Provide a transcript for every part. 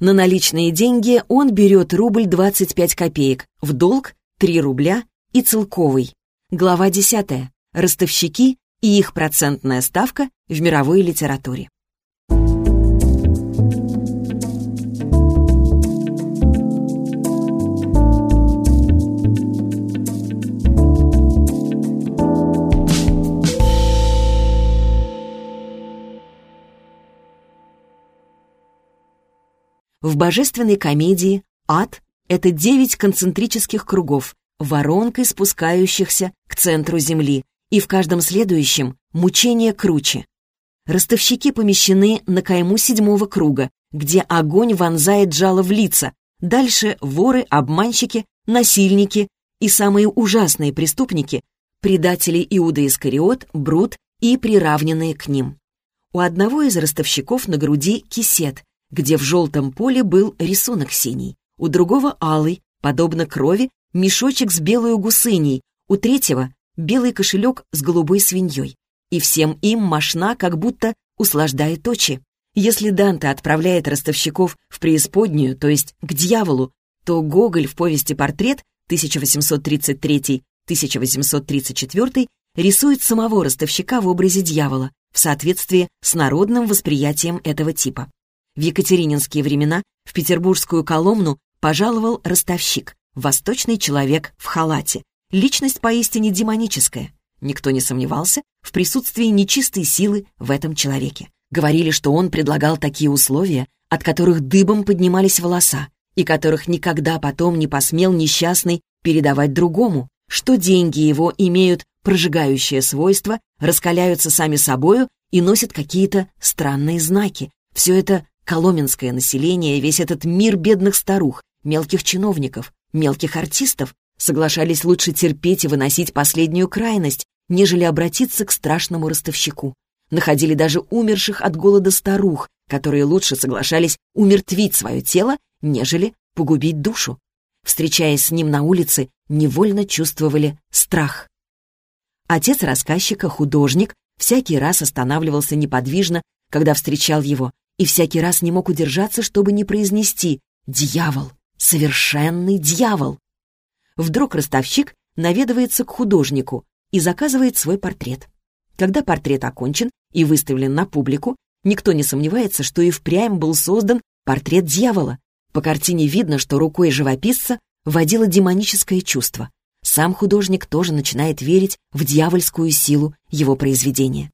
На наличные деньги он берет рубль 25 копеек, в долг 3 рубля и целковый. Глава 10. Ростовщики и их процентная ставка в мировой литературе. В божественной комедии ад — это девять концентрических кругов, воронкой спускающихся к центру Земли, и в каждом следующем мучение круче. Ростовщики помещены на кайму седьмого круга, где огонь вонзает жало в лица, дальше воры, обманщики, насильники и самые ужасные преступники, предатели Иуда Искариот, Брут и приравненные к ним. У одного из ростовщиков на груди кисет, где в желтом поле был рисунок синий, у другого алый, подобно крови, мешочек с белой гусыней, у третьего белый кошелек с голубой свиньей. И всем им мошна как будто услаждает очи. Если Данте отправляет ростовщиков в преисподнюю, то есть к дьяволу, то Гоголь в повести «Портрет» 1833-1834 рисует самого ростовщика в образе дьявола в соответствии с народным восприятием этого типа. В екатерининские времена в петербургскую Коломну пожаловал ростовщик, восточный человек в халате, личность поистине демоническая. Никто не сомневался в присутствии нечистой силы в этом человеке. Говорили, что он предлагал такие условия, от которых дыбом поднимались волоса, и которых никогда потом не посмел несчастный передавать другому, что деньги его имеют прожигающее свойство, раскаляются сами собою и носят какие-то странные знаки. Все это Коломенское население, весь этот мир бедных старух, мелких чиновников, мелких артистов соглашались лучше терпеть и выносить последнюю крайность, нежели обратиться к страшному ростовщику. Находили даже умерших от голода старух, которые лучше соглашались умертвить свое тело, нежели погубить душу. Встречаясь с ним на улице, невольно чувствовали страх. Отец рассказчика, художник, всякий раз останавливался неподвижно, когда встречал его, и всякий раз не мог удержаться, чтобы не произнести «Дьявол! Совершенный дьявол!». Вдруг ростовщик наведывается к художнику и заказывает свой портрет. Когда портрет окончен и выставлен на публику, никто не сомневается, что и впрямь был создан портрет дьявола. По картине видно, что рукой живописца водило демоническое чувство. Сам художник тоже начинает верить в дьявольскую силу его произведения.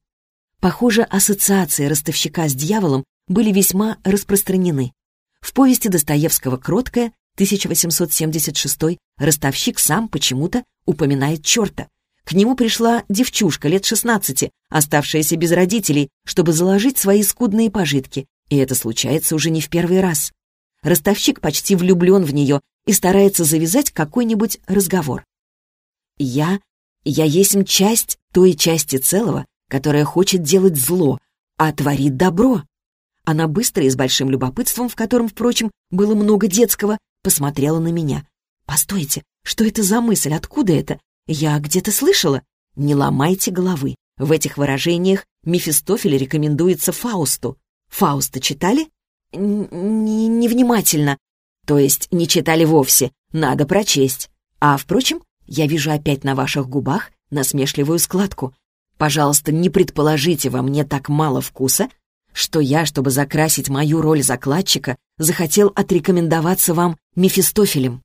Похоже, ассоциации ростовщика с дьяволом были весьма распространены. В повести Достоевского «Кроткая» 1876 ростовщик сам почему-то упоминает черта. К нему пришла девчушка лет 16, оставшаяся без родителей, чтобы заложить свои скудные пожитки, и это случается уже не в первый раз. Ростовщик почти влюблен в нее и старается завязать какой-нибудь разговор. «Я... я есть часть той части целого, которая хочет делать зло, а творит добро», она быстро и с большим любопытством, в котором, впрочем, было много детского, посмотрела на меня. «Постойте, что это за мысль? Откуда это? Я где-то слышала?» «Не ломайте головы. В этих выражениях Мефистофель рекомендуется Фаусту. Фауста читали?» «Невнимательно. То есть не читали вовсе. Надо прочесть. А, впрочем, я вижу опять на ваших губах насмешливую складку. Пожалуйста, не предположите во мне так мало вкуса, что я, чтобы закрасить мою роль закладчика, захотел отрекомендоваться вам Мефистофелем.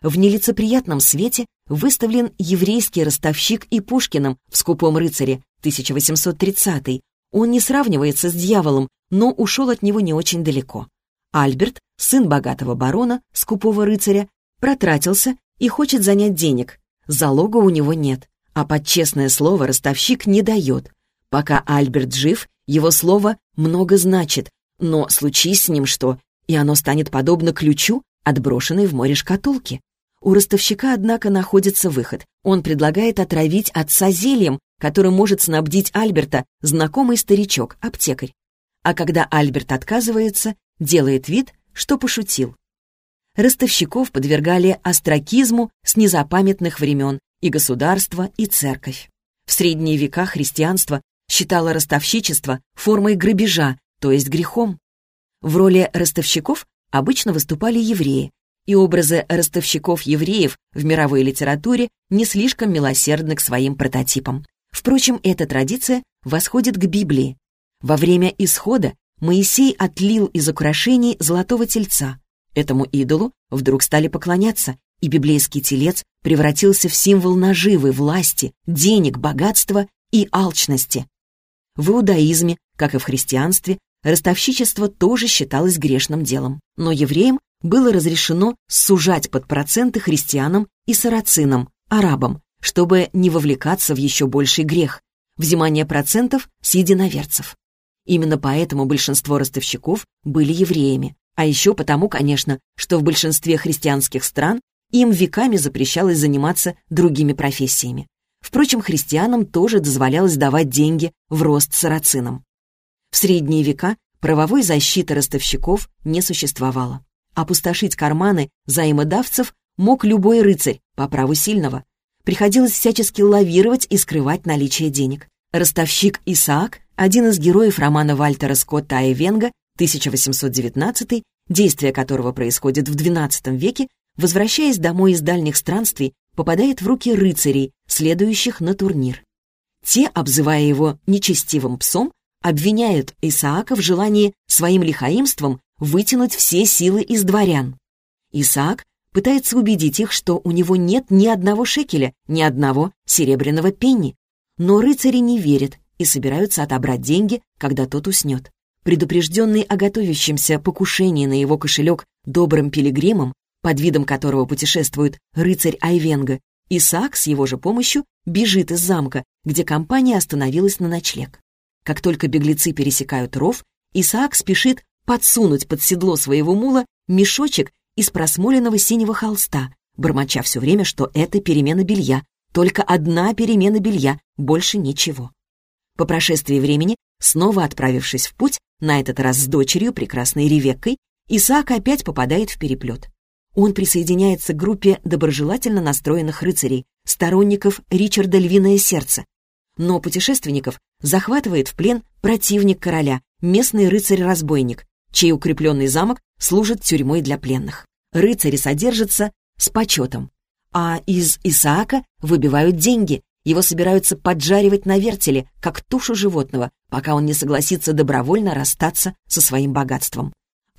В нелицеприятном свете выставлен еврейский ростовщик и Пушкиным в «Скупом рыцаре» 1830 Он не сравнивается с дьяволом, но ушел от него не очень далеко. Альберт, сын богатого барона, скупого рыцаря, протратился и хочет занять денег. Залога у него нет, а под честное слово ростовщик не дает. Пока Альберт жив, его слово много значит, но случись с ним что, и оно станет подобно ключу, отброшенной в море шкатулки. У ростовщика, однако, находится выход. Он предлагает отравить отца зельем, которым может снабдить Альберта знакомый старичок, аптекарь. А когда Альберт отказывается, делает вид, что пошутил. Ростовщиков подвергали остракизму с незапамятных времен и государство, и церковь. В средние века христианство считала ростовщичество формой грабежа, то есть грехом. В роли ростовщиков обычно выступали евреи, и образы ростовщиков-евреев в мировой литературе не слишком милосердны к своим прототипам. Впрочем, эта традиция восходит к Библии. Во время исхода Моисей отлил из украшений золотого тельца. Этому идолу вдруг стали поклоняться, и библейский телец превратился в символ наживы, власти, денег, богатства и алчности. В иудаизме, как и в христианстве, ростовщичество тоже считалось грешным делом, но евреям было разрешено сужать под проценты христианам и сарацинам, арабам, чтобы не вовлекаться в еще больший грех, взимание процентов с единоверцев. Именно поэтому большинство ростовщиков были евреями, а еще потому, конечно, что в большинстве христианских стран им веками запрещалось заниматься другими профессиями. Впрочем, христианам тоже дозволялось давать деньги в рост сарацинам. В средние века правовой защиты ростовщиков не существовало. Опустошить карманы взаимодавцев мог любой рыцарь по праву сильного. Приходилось всячески лавировать и скрывать наличие денег. Ростовщик Исаак, один из героев романа Вальтера Скотта Айвенга 1819, действие которого происходит в XII веке, возвращаясь домой из дальних странствий, попадает в руки рыцарей, следующих на турнир. Те, обзывая его нечестивым псом, обвиняют Исаака в желании своим лихаимством вытянуть все силы из дворян. Исаак пытается убедить их, что у него нет ни одного шекеля, ни одного серебряного пенни. Но рыцари не верят и собираются отобрать деньги, когда тот уснет. Предупрежденный о готовящемся покушении на его кошелек добрым пилигримом, под видом которого путешествует рыцарь Айвенга, Исаак с его же помощью бежит из замка, где компания остановилась на ночлег. Как только беглецы пересекают ров, Исаак спешит подсунуть под седло своего мула мешочек из просмоленного синего холста, бормоча все время, что это перемена белья, только одна перемена белья, больше ничего. По прошествии времени, снова отправившись в путь, на этот раз с дочерью, прекрасной Ревеккой, Исаак опять попадает в переплет. Он присоединяется к группе доброжелательно настроенных рыцарей, сторонников Ричарда Львиное Сердце. Но путешественников захватывает в плен противник короля, местный рыцарь-разбойник, чей укрепленный замок служит тюрьмой для пленных. Рыцари содержатся с почетом, а из Исаака выбивают деньги, его собираются поджаривать на вертеле, как тушу животного, пока он не согласится добровольно расстаться со своим богатством.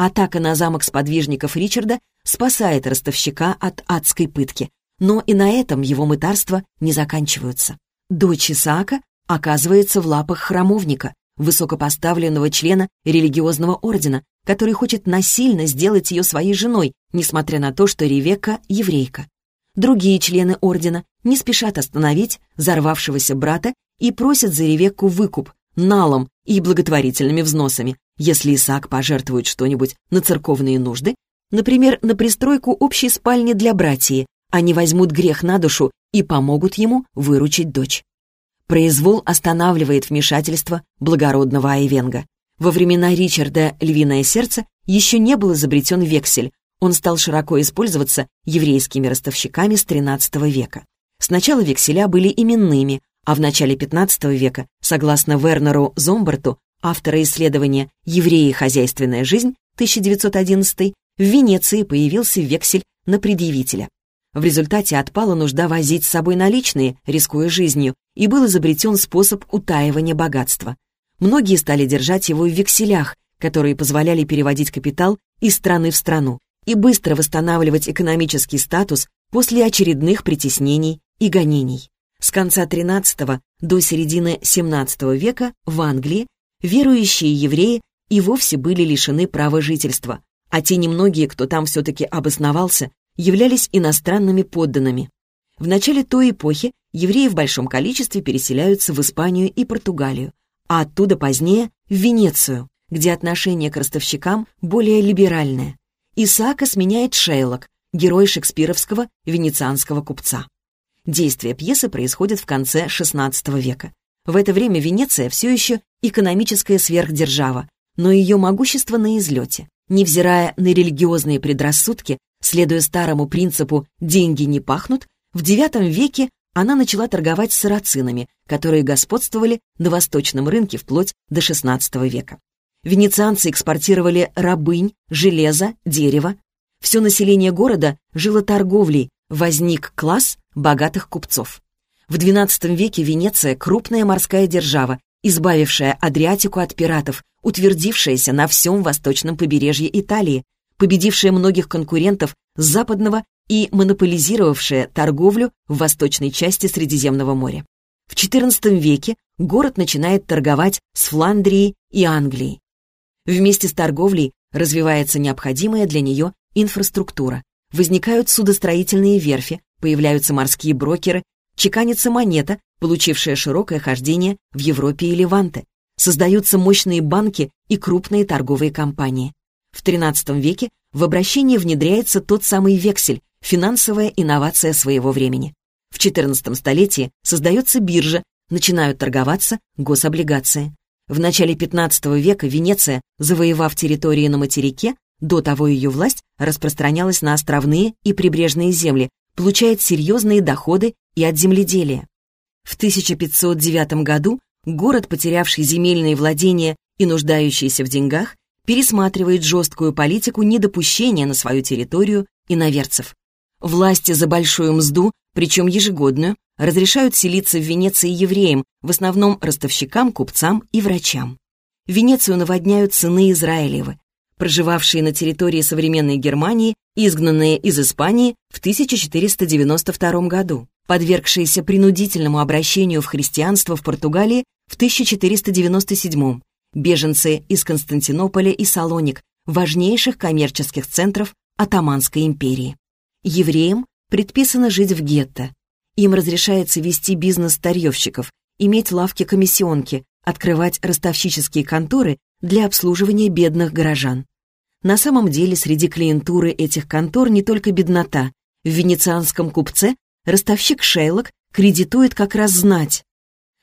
Атака на замок сподвижников Ричарда спасает ростовщика от адской пытки, но и на этом его мытарства не заканчиваются. Дочь Исаака оказывается в лапах храмовника, высокопоставленного члена религиозного ордена, который хочет насильно сделать ее своей женой, несмотря на то, что Ревекка — еврейка. Другие члены ордена не спешат остановить взорвавшегося брата и просят за Ревекку выкуп, налом и благотворительными взносами, если Исаак пожертвует что-нибудь на церковные нужды, например, на пристройку общей спальни для братьев, они возьмут грех на душу и помогут ему выручить дочь. Произвол останавливает вмешательство благородного Айвенга. Во времена Ричарда «Львиное сердце» еще не был изобретен вексель, он стал широко использоваться еврейскими ростовщиками с XIII века. Сначала векселя были именными, а в начале XV века, согласно Вернеру Зомбарту, автора исследования «Евреи хозяйственная жизнь» 1911, в Венеции появился вексель на предъявителя. В результате отпала нужда возить с собой наличные, рискуя жизнью, и был изобретен способ утаивания богатства. Многие стали держать его в векселях, которые позволяли переводить капитал из страны в страну и быстро восстанавливать экономический статус после очередных притеснений и гонений. С конца XIII до середины XVII века в Англии верующие евреи и вовсе были лишены права жительства, а те немногие, кто там все-таки обосновался, являлись иностранными подданными. В начале той эпохи евреи в большом количестве переселяются в Испанию и Португалию, а оттуда позднее в Венецию, где отношение к ростовщикам более либеральное. Исаака сменяет Шейлок, герой шекспировского венецианского купца. Действие пьесы происходит в конце XVI века. В это время Венеция все еще экономическая сверхдержава, но ее могущество на излете. Невзирая на религиозные предрассудки, Следуя старому принципу «деньги не пахнут», в IX веке она начала торговать с сарацинами, которые господствовали на восточном рынке вплоть до XVI века. Венецианцы экспортировали рабынь, железо, дерево. Все население города жило торговлей, возник класс богатых купцов. В XII веке Венеция — крупная морская держава, избавившая Адриатику от пиратов, утвердившаяся на всем восточном побережье Италии, победившая многих конкурентов с западного и монополизировавшая торговлю в восточной части Средиземного моря. В XIV веке город начинает торговать с Фландрией и Англией. Вместе с торговлей развивается необходимая для нее инфраструктура. Возникают судостроительные верфи, появляются морские брокеры, чеканится монета, получившая широкое хождение в Европе и Леванте. Создаются мощные банки и крупные торговые компании. В XIII веке в обращение внедряется тот самый вексель, финансовая инновация своего времени. В XIV столетии создается биржа, начинают торговаться гособлигации. В начале XV века Венеция, завоевав территории на материке, до того ее власть распространялась на островные и прибрежные земли, получает серьезные доходы и от земледелия. В 1509 году город, потерявший земельные владения и нуждающийся в деньгах, пересматривает жесткую политику недопущения на свою территорию иноверцев. Власти за большую мзду, причем ежегодную, разрешают селиться в Венеции евреям, в основном ростовщикам, купцам и врачам. Венецию наводняют сыны Израилевы, проживавшие на территории современной Германии, изгнанные из Испании в 1492 году, подвергшиеся принудительному обращению в христианство в Португалии в 1497 беженцы из Константинополя и Салоник, важнейших коммерческих центров Отоманской империи. Евреям предписано жить в гетто. Им разрешается вести бизнес старьевщиков, иметь лавки-комиссионки, открывать ростовщические конторы для обслуживания бедных горожан. На самом деле среди клиентуры этих контор не только беднота. В венецианском купце ростовщик Шейлок кредитует как раз знать.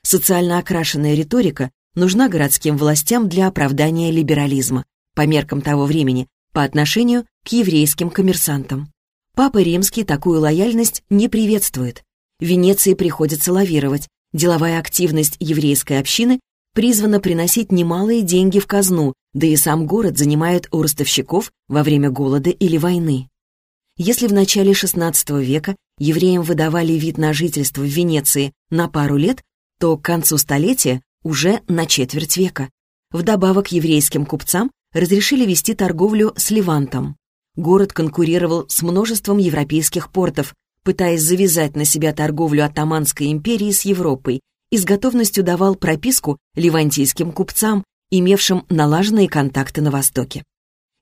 Социально окрашенная риторика нужна городским властям для оправдания либерализма, по меркам того времени, по отношению к еврейским коммерсантам. Папа Римский такую лояльность не приветствует. Венеции приходится лавировать. Деловая активность еврейской общины призвана приносить немалые деньги в казну, да и сам город занимает у ростовщиков во время голода или войны. Если в начале XVI века евреям выдавали вид на жительство в Венеции на пару лет, то к концу столетия уже на четверть века. Вдобавок еврейским купцам разрешили вести торговлю с Левантом. Город конкурировал с множеством европейских портов, пытаясь завязать на себя торговлю Оттоманской империи с Европой и с готовностью давал прописку левантийским купцам, имевшим налаженные контакты на Востоке.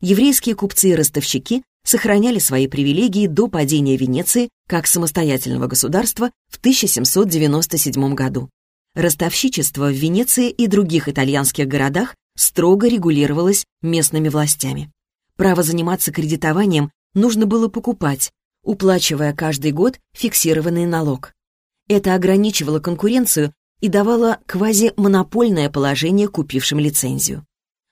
Еврейские купцы и ростовщики сохраняли свои привилегии до падения Венеции как самостоятельного государства в 1797 году. Ростовщичество в Венеции и других итальянских городах строго регулировалось местными властями. Право заниматься кредитованием нужно было покупать, уплачивая каждый год фиксированный налог. Это ограничивало конкуренцию и давало квазимонопольное положение купившим лицензию.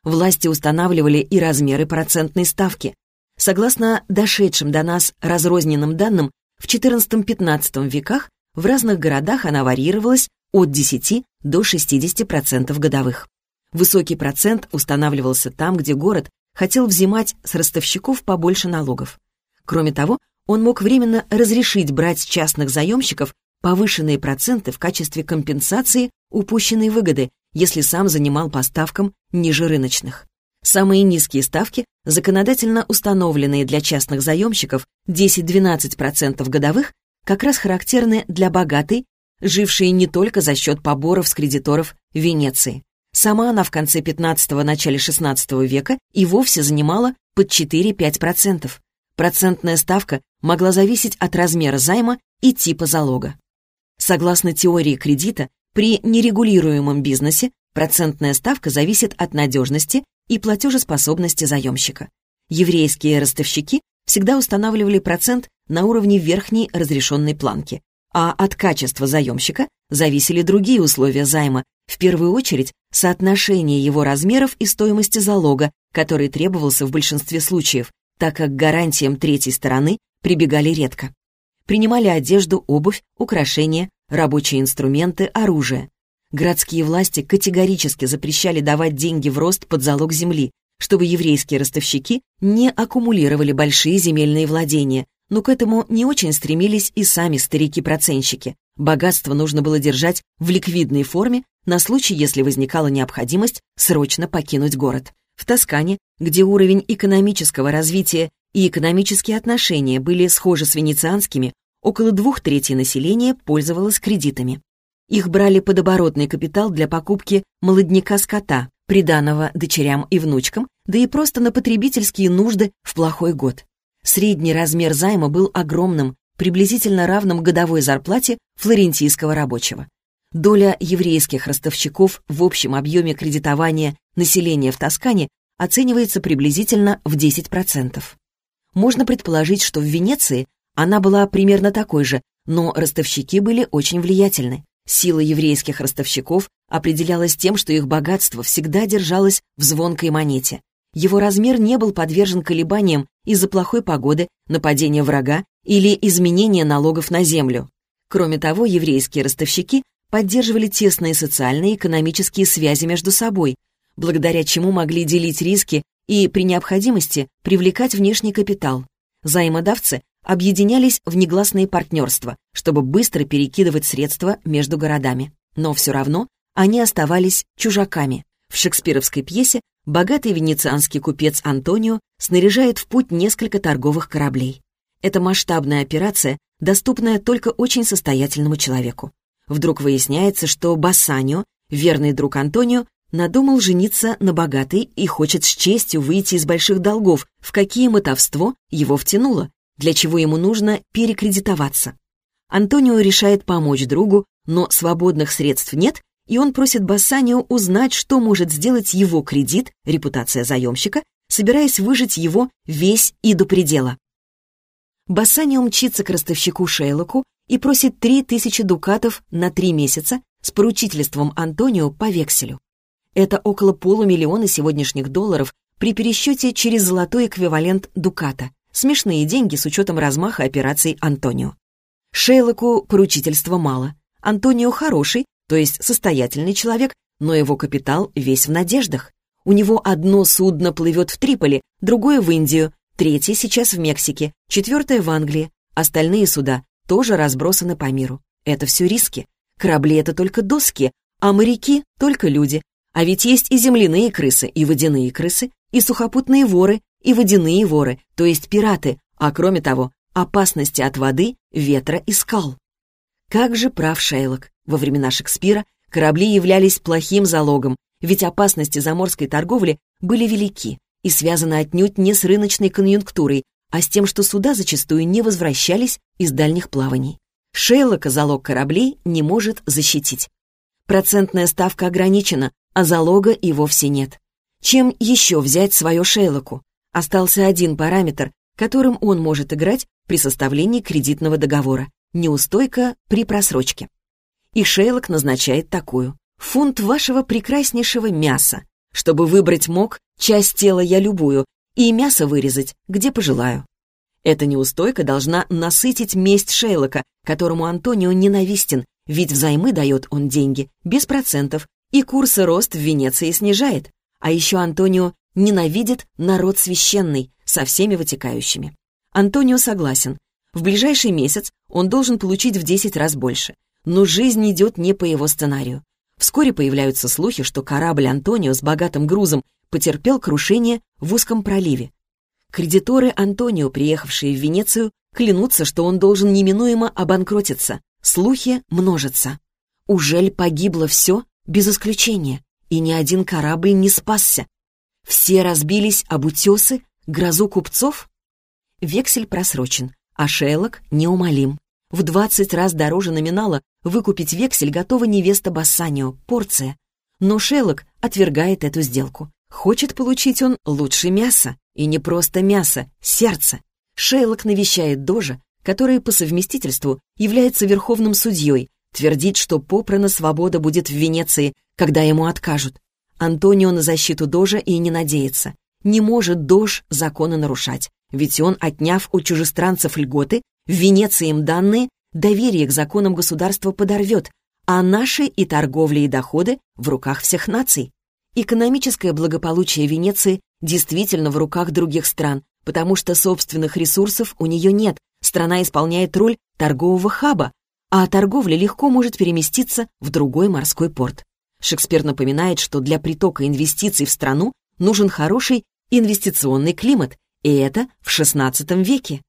Власти устанавливали и размеры процентной ставки. Согласно дошедшим до нас разрозненным данным, в XIV-XV веках в разных городах она варьировалась от 10 до 60% годовых. Высокий процент устанавливался там, где город хотел взимать с ростовщиков побольше налогов. Кроме того, он мог временно разрешить брать с частных заемщиков повышенные проценты в качестве компенсации упущенной выгоды, если сам занимал по ставкам ниже рыночных. Самые низкие ставки, законодательно установленные для частных заемщиков 10-12% годовых, как раз характерны для богатой жившие не только за счет поборов с кредиторов Венеции. Сама она в конце 15-го, начале 16 века и вовсе занимала под 4-5%. Процентная ставка могла зависеть от размера займа и типа залога. Согласно теории кредита, при нерегулируемом бизнесе процентная ставка зависит от надежности и платежеспособности заемщика. Еврейские ростовщики всегда устанавливали процент на уровне верхней разрешенной планки, а от качества заемщика зависели другие условия займа, в первую очередь соотношение его размеров и стоимости залога, который требовался в большинстве случаев, так как к гарантиям третьей стороны прибегали редко. Принимали одежду, обувь, украшения, рабочие инструменты, оружие. Городские власти категорически запрещали давать деньги в рост под залог земли, чтобы еврейские ростовщики не аккумулировали большие земельные владения, но к этому не очень стремились и сами старики-проценщики. Богатство нужно было держать в ликвидной форме на случай, если возникала необходимость срочно покинуть город. В Тоскане, где уровень экономического развития и экономические отношения были схожи с венецианскими, около двух третей населения пользовалось кредитами. Их брали под оборотный капитал для покупки молодняка скота, приданого дочерям и внучкам, да и просто на потребительские нужды в плохой год. Средний размер займа был огромным, приблизительно равным годовой зарплате флорентийского рабочего. Доля еврейских ростовщиков в общем объеме кредитования населения в Тоскане оценивается приблизительно в 10%. Можно предположить, что в Венеции она была примерно такой же, но ростовщики были очень влиятельны. Сила еврейских ростовщиков определялась тем, что их богатство всегда держалось в звонкой монете. Его размер не был подвержен колебаниям из-за плохой погоды, нападения врага или изменения налогов на землю. Кроме того, еврейские ростовщики поддерживали тесные социальные и экономические связи между собой, благодаря чему могли делить риски и, при необходимости, привлекать внешний капитал. Займодавцы объединялись в негласные партнерства, чтобы быстро перекидывать средства между городами. Но все равно они оставались чужаками. В шекспировской пьесе богатый венецианский купец Антонио снаряжает в путь несколько торговых кораблей. Это масштабная операция, доступная только очень состоятельному человеку. Вдруг выясняется, что Бассанио, верный друг Антонио, надумал жениться на богатой и хочет с честью выйти из больших долгов, в какие мотовство его втянуло, для чего ему нужно перекредитоваться. Антонио решает помочь другу, но свободных средств нет, и он просит Бассанио узнать, что может сделать его кредит, репутация заемщика, собираясь выжить его весь и до предела. Бассанио мчится к ростовщику Шейлоку и просит три тысячи дукатов на три месяца с поручительством Антонио по векселю. Это около полумиллиона сегодняшних долларов при пересчете через золотой эквивалент дуката. Смешные деньги с учетом размаха операций Антонио. Шейлоку поручительства мало. Антонио хороший, то есть состоятельный человек, но его капитал весь в надеждах. У него одно судно плывет в Триполи, другое в Индию, третье сейчас в Мексике, четвертое в Англии. Остальные суда тоже разбросаны по миру. Это все риски. Корабли — это только доски, а моряки — только люди. А ведь есть и земляные крысы, и водяные крысы, и сухопутные воры, и водяные воры, то есть пираты, а кроме того, опасности от воды, ветра и скал. Как же прав Шейлок. Во времена Шекспира корабли являлись плохим залогом, ведь опасности заморской торговли были велики и связаны отнюдь не с рыночной конъюнктурой, а с тем, что суда зачастую не возвращались из дальних плаваний. Шейлока залог кораблей не может защитить. Процентная ставка ограничена, а залога и вовсе нет. Чем еще взять свое Шейлоку? Остался один параметр, которым он может играть при составлении кредитного договора – неустойка при просрочке и Шейлок назначает такую. Фунт вашего прекраснейшего мяса, чтобы выбрать мог часть тела я любую и мясо вырезать, где пожелаю. Эта неустойка должна насытить месть Шейлока, которому Антонио ненавистен, ведь взаймы дает он деньги, без процентов, и курсы рост в Венеции снижает. А еще Антонио ненавидит народ священный, со всеми вытекающими. Антонио согласен. В ближайший месяц он должен получить в 10 раз больше но жизнь идет не по его сценарию. Вскоре появляются слухи, что корабль Антонио с богатым грузом потерпел крушение в узком проливе. Кредиторы Антонио, приехавшие в Венецию, клянутся, что он должен неминуемо обанкротиться. Слухи множатся. Ужель погибло все, без исключения, и ни один корабль не спасся? Все разбились об утесы, грозу купцов? Вексель просрочен, а Шейлок неумолим. В двадцать раз дороже номинала выкупить вексель готова невеста Бассанио, порция. Но Шеллок отвергает эту сделку. Хочет получить он лучше мяса. И не просто мясо, сердце. Шейлок навещает Дожа, который по совместительству является верховным судьей, твердит, что попрана свобода будет в Венеции, когда ему откажут. Антонио на защиту Дожа и не надеется. Не может Дож законы нарушать, ведь он, отняв у чужестранцев льготы, в Венеции им данные, доверие к законам государства подорвет, а наши и торговля, и доходы в руках всех наций. Экономическое благополучие Венеции действительно в руках других стран, потому что собственных ресурсов у нее нет, страна исполняет роль торгового хаба, а торговля легко может переместиться в другой морской порт. Шекспир напоминает, что для притока инвестиций в страну нужен хороший инвестиционный климат, и это в XVI веке.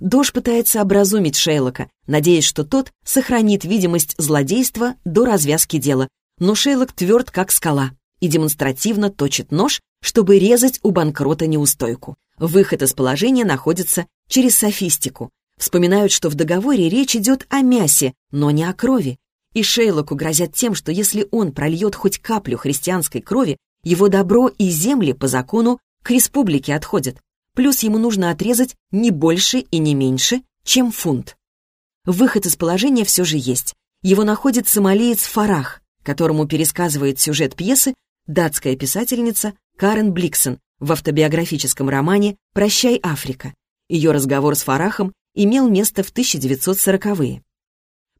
Дож пытается образумить Шейлока, надеясь, что тот сохранит видимость злодейства до развязки дела, но Шейлок тверд, как скала, и демонстративно точит нож, чтобы резать у банкрота неустойку. Выход из положения находится через софистику. Вспоминают, что в договоре речь идет о мясе, но не о крови. И Шейлоку грозят тем, что если он прольет хоть каплю христианской крови, его добро и земли по закону к республике отходят плюс ему нужно отрезать не больше и не меньше, чем фунт. Выход из положения все же есть. Его находит сомалиец Фарах, которому пересказывает сюжет пьесы датская писательница Карен Бликсон в автобиографическом романе «Прощай, Африка». Ее разговор с Фарахом имел место в 1940-е.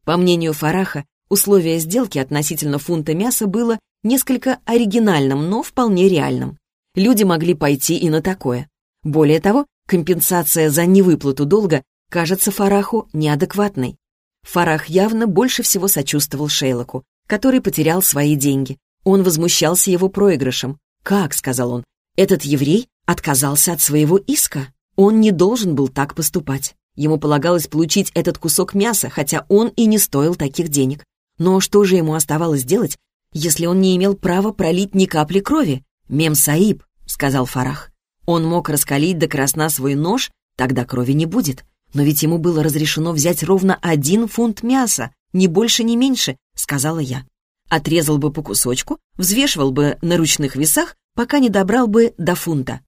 По мнению Фараха, условие сделки относительно фунта мяса было несколько оригинальным, но вполне реальным. Люди могли пойти и на такое. Более того, компенсация за невыплату долга кажется Фараху неадекватной. Фарах явно больше всего сочувствовал Шейлоку, который потерял свои деньги. Он возмущался его проигрышем. «Как?» — сказал он. «Этот еврей отказался от своего иска. Он не должен был так поступать. Ему полагалось получить этот кусок мяса, хотя он и не стоил таких денег. Но что же ему оставалось делать, если он не имел права пролить ни капли крови? «Мем Саиб», — сказал Фарах. Он мог раскалить до красна свой нож, тогда крови не будет. Но ведь ему было разрешено взять ровно один фунт мяса, ни больше, ни меньше, сказала я. Отрезал бы по кусочку, взвешивал бы на ручных весах, пока не добрал бы до фунта.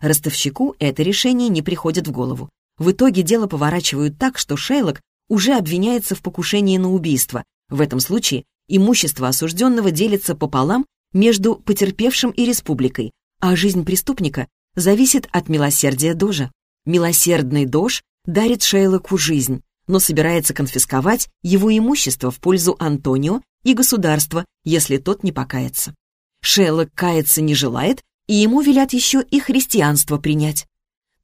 Ростовщику это решение не приходит в голову. В итоге дело поворачивают так, что Шейлок уже обвиняется в покушении на убийство. В этом случае имущество осужденного делится пополам между потерпевшим и республикой, а жизнь преступника зависит от милосердия Дожа. Милосердный Дож дарит Шейлоку жизнь, но собирается конфисковать его имущество в пользу Антонио и государства, если тот не покается. Шейлок каяться не желает, и ему велят еще и христианство принять.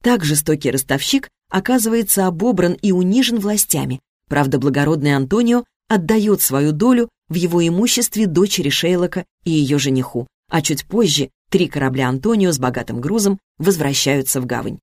Так жестокий ростовщик оказывается обобран и унижен властями. Правда, благородный Антонио отдает свою долю в его имуществе дочери Шейлока и ее жениху, а чуть позже Три корабля «Антонио» с богатым грузом возвращаются в гавань.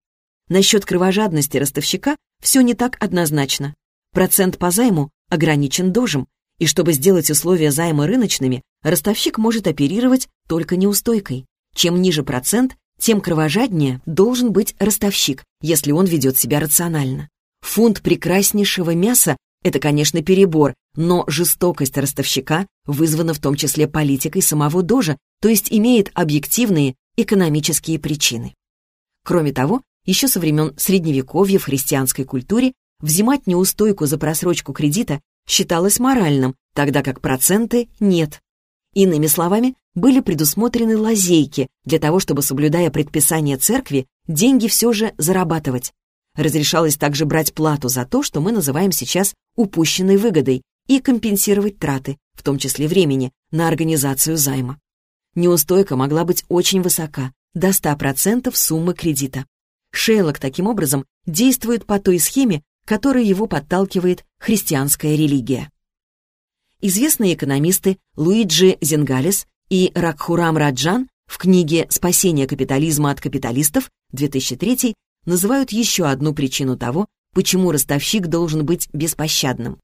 Насчет кровожадности ростовщика все не так однозначно. Процент по займу ограничен дожем, и чтобы сделать условия займа рыночными, ростовщик может оперировать только неустойкой. Чем ниже процент, тем кровожаднее должен быть ростовщик, если он ведет себя рационально. Фунт прекраснейшего мяса — это, конечно, перебор, но жестокость ростовщика вызвана в том числе политикой самого Дожа, то есть имеет объективные экономические причины. Кроме того, еще со времен Средневековья в христианской культуре взимать неустойку за просрочку кредита считалось моральным, тогда как проценты нет. Иными словами, были предусмотрены лазейки для того, чтобы, соблюдая предписания церкви, деньги все же зарабатывать. Разрешалось также брать плату за то, что мы называем сейчас упущенной выгодой, и компенсировать траты, в том числе времени, на организацию займа неустойка могла быть очень высока, до 100% суммы кредита. Шейлок таким образом действует по той схеме, которой его подталкивает христианская религия. Известные экономисты Луиджи Зенгалес и Ракхурам Раджан в книге «Спасение капитализма от капиталистов» 2003 называют еще одну причину того, почему ростовщик должен быть беспощадным.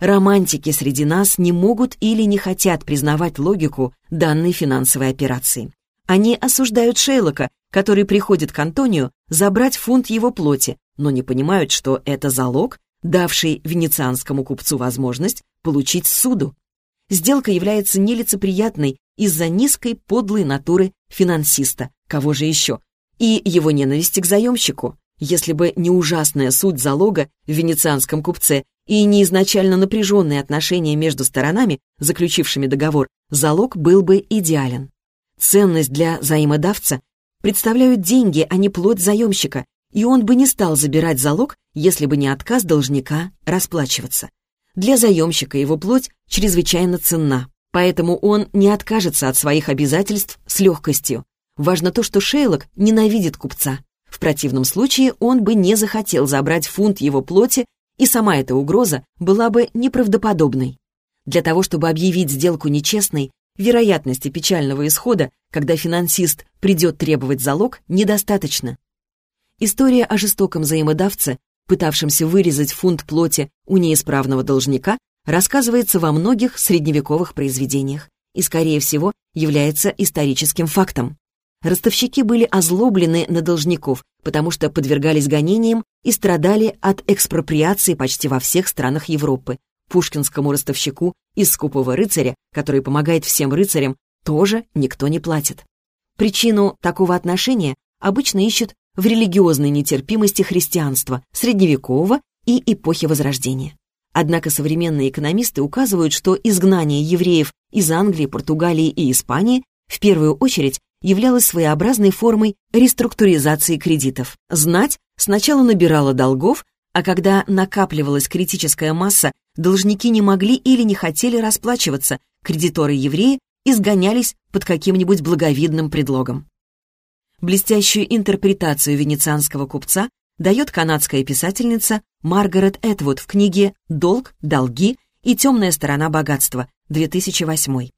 Романтики среди нас не могут или не хотят признавать логику данной финансовой операции. Они осуждают Шейлока, который приходит к Антонию забрать фунт его плоти, но не понимают, что это залог, давший венецианскому купцу возможность получить суду. Сделка является нелицеприятной из-за низкой подлой натуры финансиста, кого же еще, и его ненависти к заемщику. Если бы не ужасная суть залога в венецианском купце и не изначально напряженные отношения между сторонами, заключившими договор, залог был бы идеален. Ценность для взаимодавца представляют деньги, а не плоть заемщика, и он бы не стал забирать залог, если бы не отказ должника расплачиваться. Для заемщика его плоть чрезвычайно ценна, поэтому он не откажется от своих обязательств с легкостью. Важно то, что Шейлок ненавидит купца. В противном случае он бы не захотел забрать фунт его плоти, и сама эта угроза была бы неправдоподобной. Для того, чтобы объявить сделку нечестной, вероятности печального исхода, когда финансист придет требовать залог, недостаточно. История о жестоком взаимодавце, пытавшемся вырезать фунт плоти у неисправного должника, рассказывается во многих средневековых произведениях и, скорее всего, является историческим фактом. Ростовщики были озлоблены на должников, потому что подвергались гонениям и страдали от экспроприации почти во всех странах Европы. Пушкинскому ростовщику из скупого рыцаря, который помогает всем рыцарям, тоже никто не платит. Причину такого отношения обычно ищут в религиозной нетерпимости христианства, средневекового и эпохи Возрождения. Однако современные экономисты указывают, что изгнание евреев из Англии, Португалии и Испании в первую очередь являлось своеобразной формой реструктуризации кредитов. Знать сначала набирала долгов, а когда накапливалась критическая масса, должники не могли или не хотели расплачиваться, кредиторы-евреи изгонялись под каким-нибудь благовидным предлогом. Блестящую интерпретацию венецианского купца дает канадская писательница Маргарет Этвуд в книге «Долг, долги и темная сторона богатства» 2008.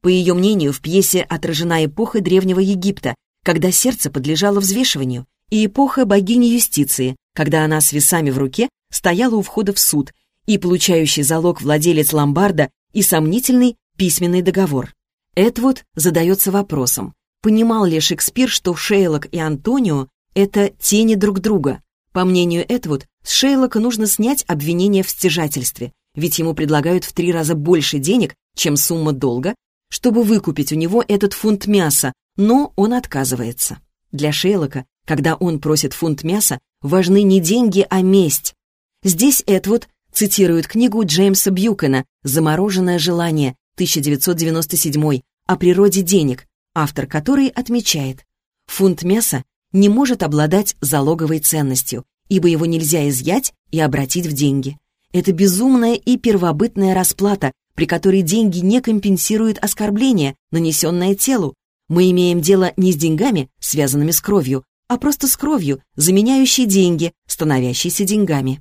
По ее мнению, в пьесе отражена эпоха Древнего Египта, когда сердце подлежало взвешиванию, и эпоха богини юстиции, когда она с весами в руке стояла у входа в суд, и получающий залог владелец ломбарда и сомнительный письменный договор. Эдвуд задается вопросом, понимал ли Шекспир, что Шейлок и Антонио — это тени друг друга? По мнению Эдвуд, с Шейлока нужно снять обвинение в стяжательстве, ведь ему предлагают в три раза больше денег, чем сумма долга, чтобы выкупить у него этот фунт мяса, но он отказывается. Для Шейлока, когда он просит фунт мяса, важны не деньги, а месть. Здесь Эдвуд цитирует книгу Джеймса Бьюкена «Замороженное желание» 1997 о природе денег, автор которой отмечает, фунт мяса не может обладать залоговой ценностью, ибо его нельзя изъять и обратить в деньги. Это безумная и первобытная расплата, при которой деньги не компенсируют оскорбление, нанесенное телу. Мы имеем дело не с деньгами, связанными с кровью, а просто с кровью, заменяющей деньги, становящейся деньгами.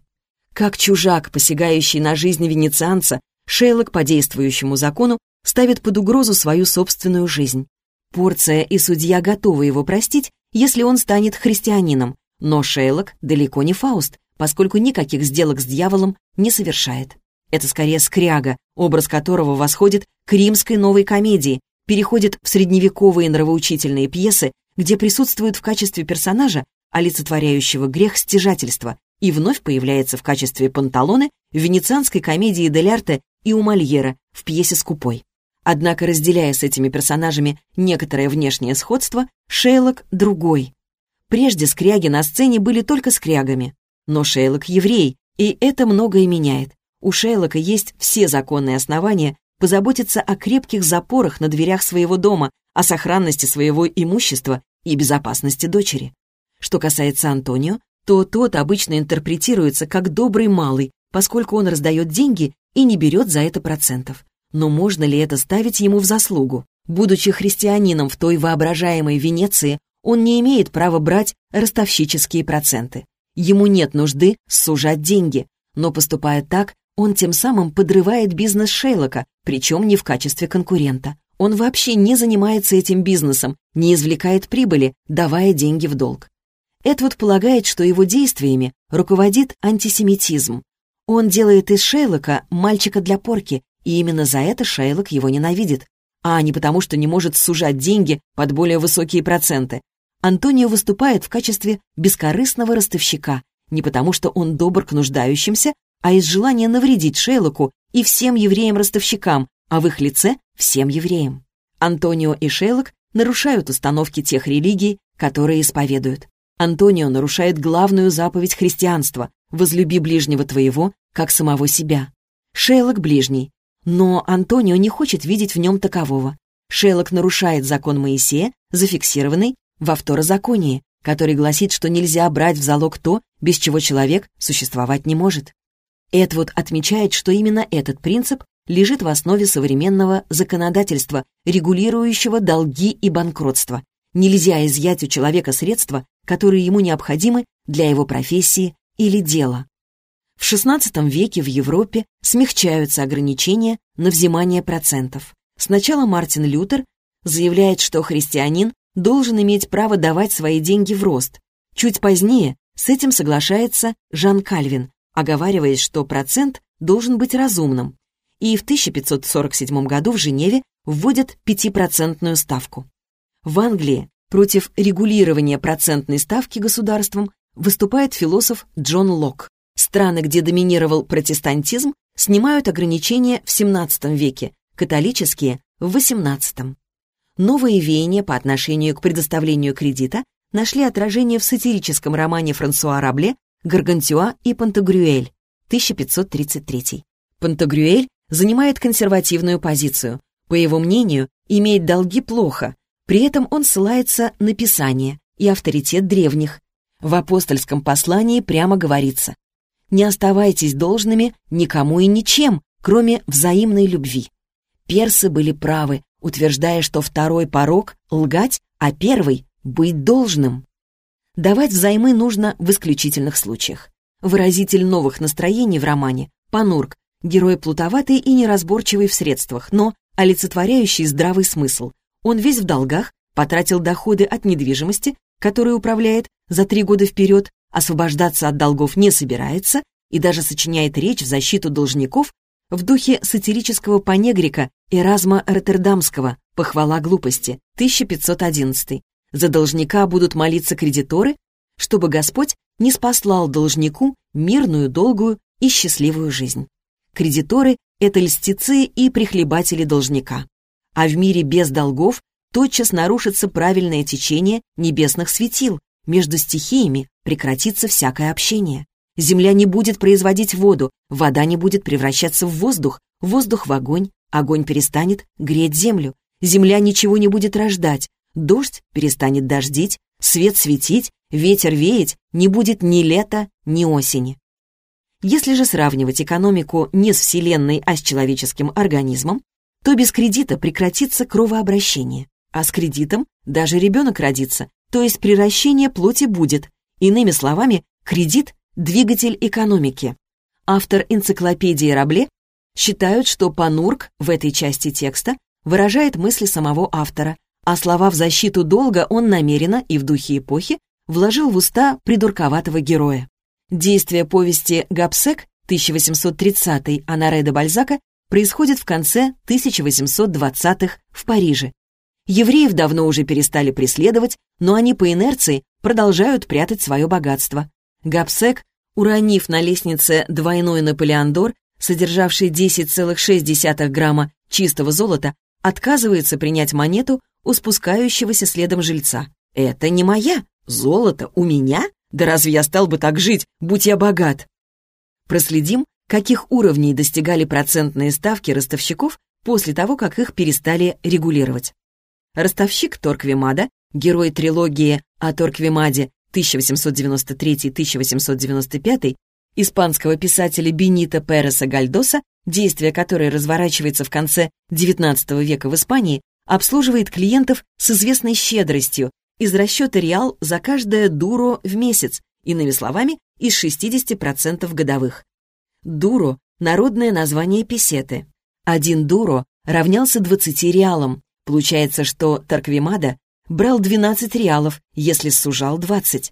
Как чужак, посягающий на жизнь венецианца, Шейлок по действующему закону ставит под угрозу свою собственную жизнь. Порция и судья готовы его простить, если он станет христианином, но Шейлок далеко не Фауст, поскольку никаких сделок с дьяволом не совершает. Это скорее скряга, образ которого восходит к римской новой комедии, переходит в средневековые нравоучительные пьесы, где присутствует в качестве персонажа, олицетворяющего грех стяжательства, и вновь появляется в качестве панталоны в венецианской комедии Дель и у Мольера в пьесе «Скупой». Однако, разделяя с этими персонажами некоторое внешнее сходство, Шейлок другой. Прежде скряги на сцене были только скрягами, но Шейлок еврей, и это многое меняет. У Шейлока есть все законные основания позаботиться о крепких запорах на дверях своего дома, о сохранности своего имущества и безопасности дочери. Что касается Антонио, то тот обычно интерпретируется как добрый малый, поскольку он раздает деньги и не берет за это процентов. Но можно ли это ставить ему в заслугу? Будучи христианином в той воображаемой Венеции, он не имеет права брать ростовщические проценты. Ему нет нужды сужать деньги, но поступая так, он тем самым подрывает бизнес Шейлока, причем не в качестве конкурента. Он вообще не занимается этим бизнесом, не извлекает прибыли, давая деньги в долг. Эдвуд полагает, что его действиями руководит антисемитизм. Он делает из Шейлока мальчика для порки, и именно за это Шейлок его ненавидит, а не потому, что не может сужать деньги под более высокие проценты. Антонио выступает в качестве бескорыстного ростовщика, не потому что он добр к нуждающимся, а из желания навредить Шейлоку и всем евреям-ростовщикам, а в их лице всем евреям. Антонио и Шейлок нарушают установки тех религий, которые исповедуют. Антонио нарушает главную заповедь христианства «Возлюби ближнего твоего, как самого себя». Шейлок ближний, но Антонио не хочет видеть в нем такового. Шейлок нарушает закон Моисея, зафиксированный во второзаконии, который гласит, что нельзя брать в залог то, без чего человек существовать не может. Эдвуд отмечает, что именно этот принцип лежит в основе современного законодательства, регулирующего долги и банкротство. Нельзя изъять у человека средства, которые ему необходимы для его профессии или дела. В XVI веке в Европе смягчаются ограничения на взимание процентов. Сначала Мартин Лютер заявляет, что христианин должен иметь право давать свои деньги в рост. Чуть позднее с этим соглашается Жан Кальвин, оговариваясь, что процент должен быть разумным. И в 1547 году в Женеве вводят 5% ставку. В Англии против регулирования процентной ставки государством выступает философ Джон Лок. Страны, где доминировал протестантизм, снимают ограничения в XVII веке, католические — в XVIII. Новые веяния по отношению к предоставлению кредита нашли отражение в сатирическом романе Франсуа Рабле «Гаргантюа и Пантагрюэль» 1533. Пантагрюэль занимает консервативную позицию. По его мнению, иметь долги плохо. При этом он ссылается на Писание и авторитет древних. В апостольском послании прямо говорится «Не оставайтесь должными никому и ничем, кроме взаимной любви». Персы были правы, утверждая, что второй порог — лгать, а первый — быть должным. Давать взаймы нужно в исключительных случаях. Выразитель новых настроений в романе — Панурк, герой плутоватый и неразборчивый в средствах, но олицетворяющий здравый смысл. Он весь в долгах, потратил доходы от недвижимости, которую управляет за три года вперед, освобождаться от долгов не собирается и даже сочиняет речь в защиту должников в духе сатирического панегрика Эразма Роттердамского «Похвала глупости» 1511. За должника будут молиться кредиторы, чтобы Господь не спаслал должнику мирную, долгую и счастливую жизнь. Кредиторы — это льстецы и прихлебатели должника. А в мире без долгов тотчас нарушится правильное течение небесных светил, между стихиями прекратится всякое общение. Земля не будет производить воду, вода не будет превращаться в воздух, воздух в огонь, огонь перестанет греть землю, земля ничего не будет рождать, дождь перестанет дождить, свет светить, ветер веять, не будет ни лета, ни осени. Если же сравнивать экономику не с Вселенной, а с человеческим организмом, то без кредита прекратится кровообращение, а с кредитом даже ребенок родится, то есть приращение плоти будет. Иными словами, кредит Двигатель экономики. Автор энциклопедии Рабле считают, что Панурк в этой части текста выражает мысли самого автора, а слова в защиту долга он намеренно и в духе эпохи вложил в уста придурковатого героя. Действие повести «Гапсек» 1830 Анаре де Бальзака происходит в конце 1820-х в Париже. Евреев давно уже перестали преследовать, но они по инерции продолжают прятать свое богатство. Гапсек, уронив на лестнице двойной Наполеондор, содержавший 10,6 грамма чистого золота, отказывается принять монету у спускающегося следом жильца. «Это не моя! Золото у меня? Да разве я стал бы так жить, будь я богат?» Проследим, каких уровней достигали процентные ставки ростовщиков после того, как их перестали регулировать. Ростовщик Торквемада, герой трилогии о Торквемаде 1893-1895 испанского писателя Бенита Переса Гальдоса, действие которой разворачивается в конце XIX века в Испании, обслуживает клиентов с известной щедростью из расчета реал за каждое дуро в месяц, иными словами, из 60% годовых. Дуро – народное название песеты. Один дуро равнялся 20 реалам. Получается, что Тарквимада брал 12 реалов, если сужал 20.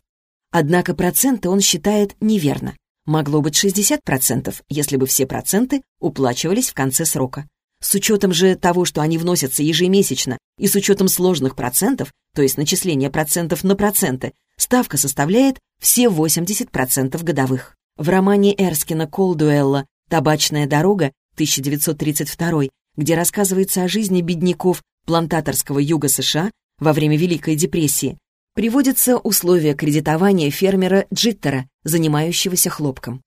Однако проценты он считает неверно. Могло быть 60%, если бы все проценты уплачивались в конце срока. С учетом же того, что они вносятся ежемесячно, и с учетом сложных процентов, то есть начисления процентов на проценты, ставка составляет все 80% годовых. В романе Эрскина Колдуэлла «Табачная дорога» 1932, где рассказывается о жизни бедняков плантаторского юга США, во время Великой депрессии, приводятся условия кредитования фермера Джиттера, занимающегося хлопком.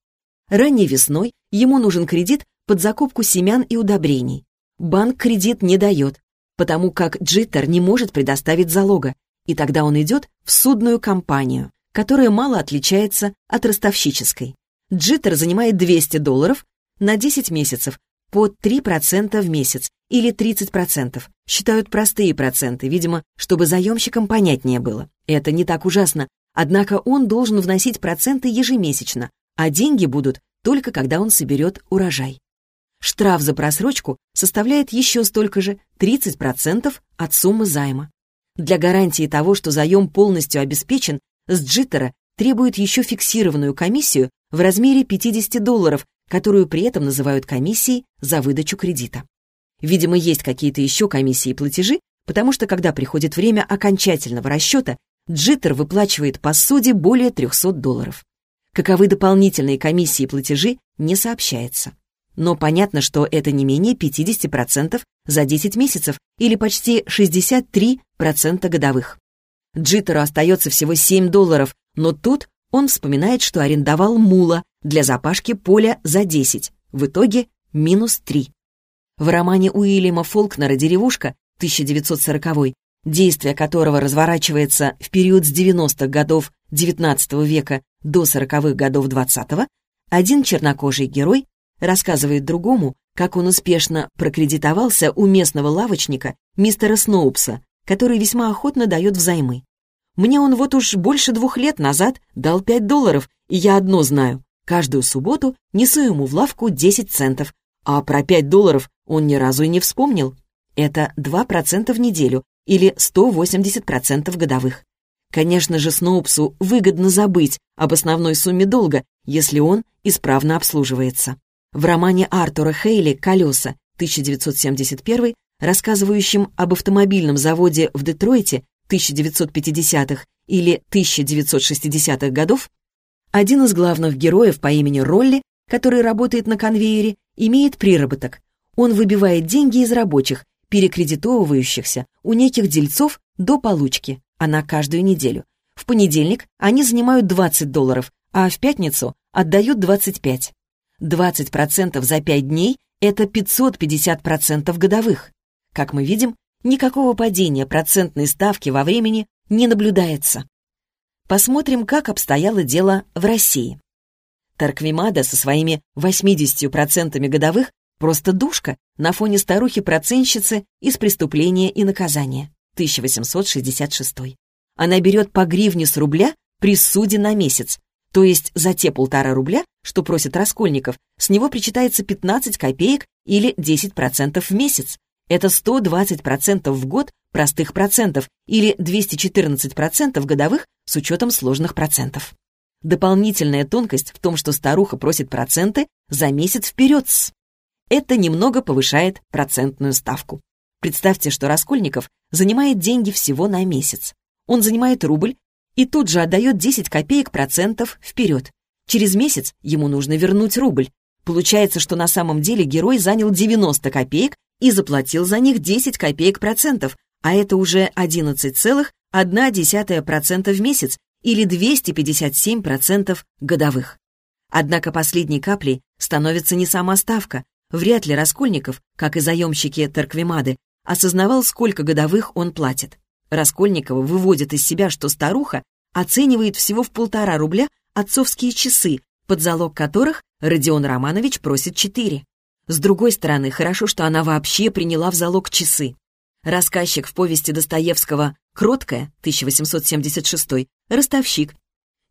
Ранней весной ему нужен кредит под закупку семян и удобрений. Банк кредит не дает, потому как Джиттер не может предоставить залога, и тогда он идет в судную компанию, которая мало отличается от ростовщической. Джиттер занимает 200 долларов на 10 месяцев по 3% в месяц или 30%. Считают простые проценты, видимо, чтобы заемщикам понятнее было. Это не так ужасно, однако он должен вносить проценты ежемесячно, а деньги будут только когда он соберет урожай. Штраф за просрочку составляет еще столько же, 30% от суммы займа. Для гарантии того, что заем полностью обеспечен, с джиттера требуют еще фиксированную комиссию в размере 50 долларов, которую при этом называют комиссией за выдачу кредита. Видимо, есть какие-то еще комиссии и платежи, потому что когда приходит время окончательного расчета, джиттер выплачивает по суде более 300 долларов. Каковы дополнительные комиссии и платежи, не сообщается но понятно, что это не менее 50% за 10 месяцев или почти 63% годовых. Джиттеру остается всего 7 долларов, но тут он вспоминает, что арендовал мула для запашки поля за 10. В итоге минус 3. В романе Уильяма Фолкнера «Деревушка» 1940 действие которого разворачивается в период с 90-х годов XIX века до 40-х годов XX, один чернокожий герой рассказывает другому, как он успешно прокредитовался у местного лавочника, мистера Сноупса, который весьма охотно дает взаймы. Мне он вот уж больше двух лет назад дал пять долларов, и я одно знаю. Каждую субботу несу ему в лавку 10 центов, а про пять долларов он ни разу и не вспомнил. Это 2% в неделю или 180% годовых. Конечно же, Сноупсу выгодно забыть об основной сумме долга, если он исправно обслуживается. В романе Артура Хейли «Колеса» 1971, рассказывающем об автомобильном заводе в Детройте 1950-х или 1960-х годов, один из главных героев по имени Ролли, который работает на конвейере, имеет приработок. Он выбивает деньги из рабочих, перекредитовывающихся у неких дельцов до получки, она каждую неделю. В понедельник они занимают 20 долларов, а в пятницу отдают 25. 20% за 5 дней — это 550% годовых. Как мы видим, никакого падения процентной ставки во времени не наблюдается. Посмотрим, как обстояло дело в России. Тарквимада со своими 80% годовых просто душка на фоне старухи-проценщицы из «Преступления и наказания» 1866. Она берет по гривне с рубля при суде на месяц, то есть за те полтора рубля, что просит Раскольников, с него причитается 15 копеек или 10% в месяц. Это 120% в год простых процентов или 214% годовых с учетом сложных процентов. Дополнительная тонкость в том, что старуха просит проценты за месяц вперед. Это немного повышает процентную ставку. Представьте, что Раскольников занимает деньги всего на месяц. Он занимает рубль и тут же отдает 10 копеек процентов вперед. Через месяц ему нужно вернуть рубль. Получается, что на самом деле герой занял 90 копеек и заплатил за них 10 копеек процентов, а это уже 11,1% в месяц или 257% годовых. Однако последней каплей становится не сама ставка. Вряд ли Раскольников, как и заемщики Тарквимады, осознавал, сколько годовых он платит. Раскольникова выводит из себя, что старуха оценивает всего в полтора рубля отцовские часы, под залог которых Родион Романович просит четыре. С другой стороны, хорошо, что она вообще приняла в залог часы. Рассказчик в повести Достоевского «Кроткая» 1876 ростовщик.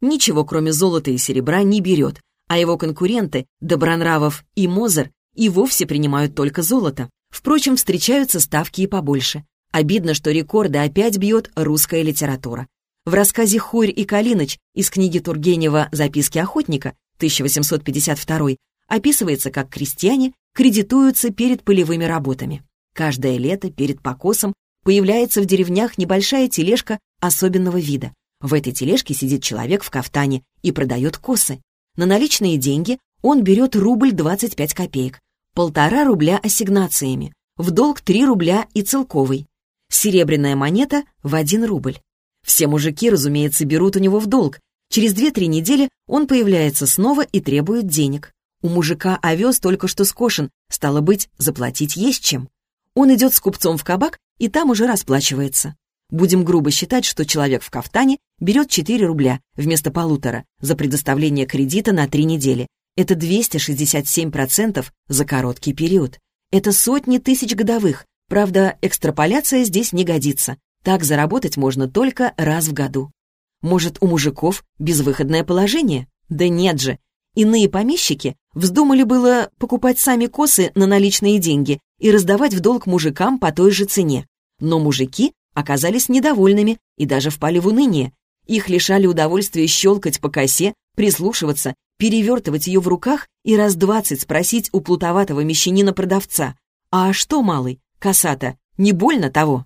Ничего, кроме золота и серебра, не берет, а его конкуренты, Добронравов и Мозер, и вовсе принимают только золото. Впрочем, встречаются ставки и побольше. Обидно, что рекорды опять бьет русская литература. В рассказе «Хорь и Калиныч» из книги Тургенева «Записки охотника» 1852 описывается, как крестьяне кредитуются перед полевыми работами. Каждое лето перед покосом появляется в деревнях небольшая тележка особенного вида. В этой тележке сидит человек в кафтане и продает косы. На наличные деньги он берет рубль 25 копеек, полтора рубля ассигнациями, в долг 3 рубля и целковый. Серебряная монета в 1 рубль. Все мужики, разумеется, берут у него в долг. Через 2-3 недели он появляется снова и требует денег. У мужика овес только что скошен, стало быть, заплатить есть чем. Он идет с купцом в кабак и там уже расплачивается. Будем грубо считать, что человек в кафтане берет 4 рубля вместо полутора за предоставление кредита на 3 недели. Это 267% за короткий период. Это сотни тысяч годовых. Правда, экстраполяция здесь не годится. Так заработать можно только раз в году. Может, у мужиков безвыходное положение? Да нет же. Иные помещики вздумали было покупать сами косы на наличные деньги и раздавать в долг мужикам по той же цене. Но мужики оказались недовольными и даже впали в уныние. Их лишали удовольствия щелкать по косе, прислушиваться, перевертывать ее в руках и раз двадцать спросить у плутоватого мещанина-продавца. «А что, малый, коса-то, не больно того?»